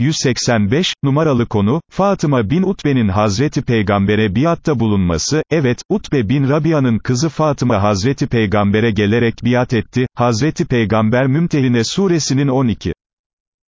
185, numaralı konu, Fatıma bin Utbe'nin Hazreti Peygamber'e biatta bulunması, evet, Utbe bin Rabia'nın kızı Fatıma Hazreti Peygamber'e gelerek biat etti, Hazreti Peygamber Mümtehine suresinin 12.